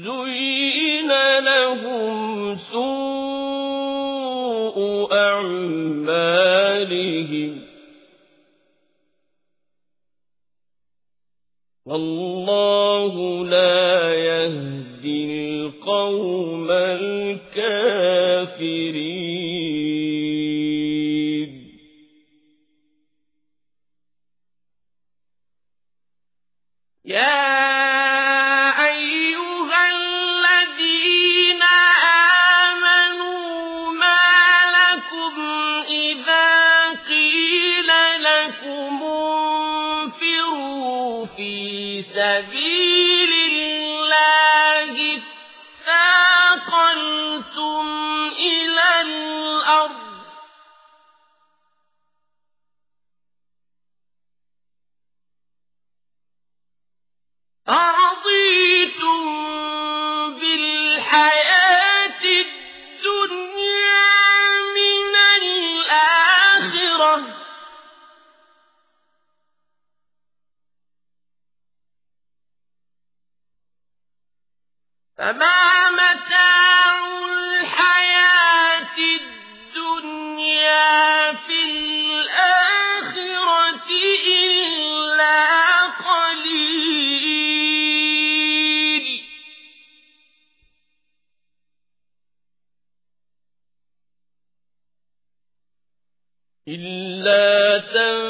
زين لهم سوء أعمالهم والله لا يهدي القوم الكافرين يا فما متاع الحياة الدنيا في الآخرة إلا قليل. إلا تنفروا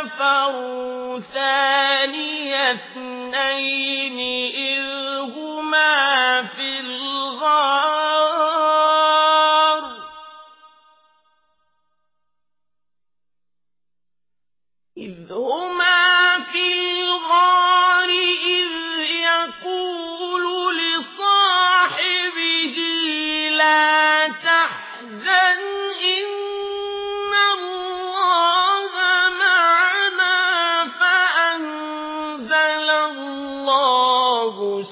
كفروا ثاني اثنين إذ هما في الغار. إذ هما في الغار إذ يقول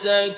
الله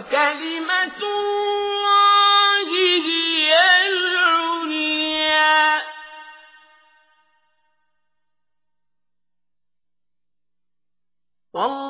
وكلمة الله هي العليا. والله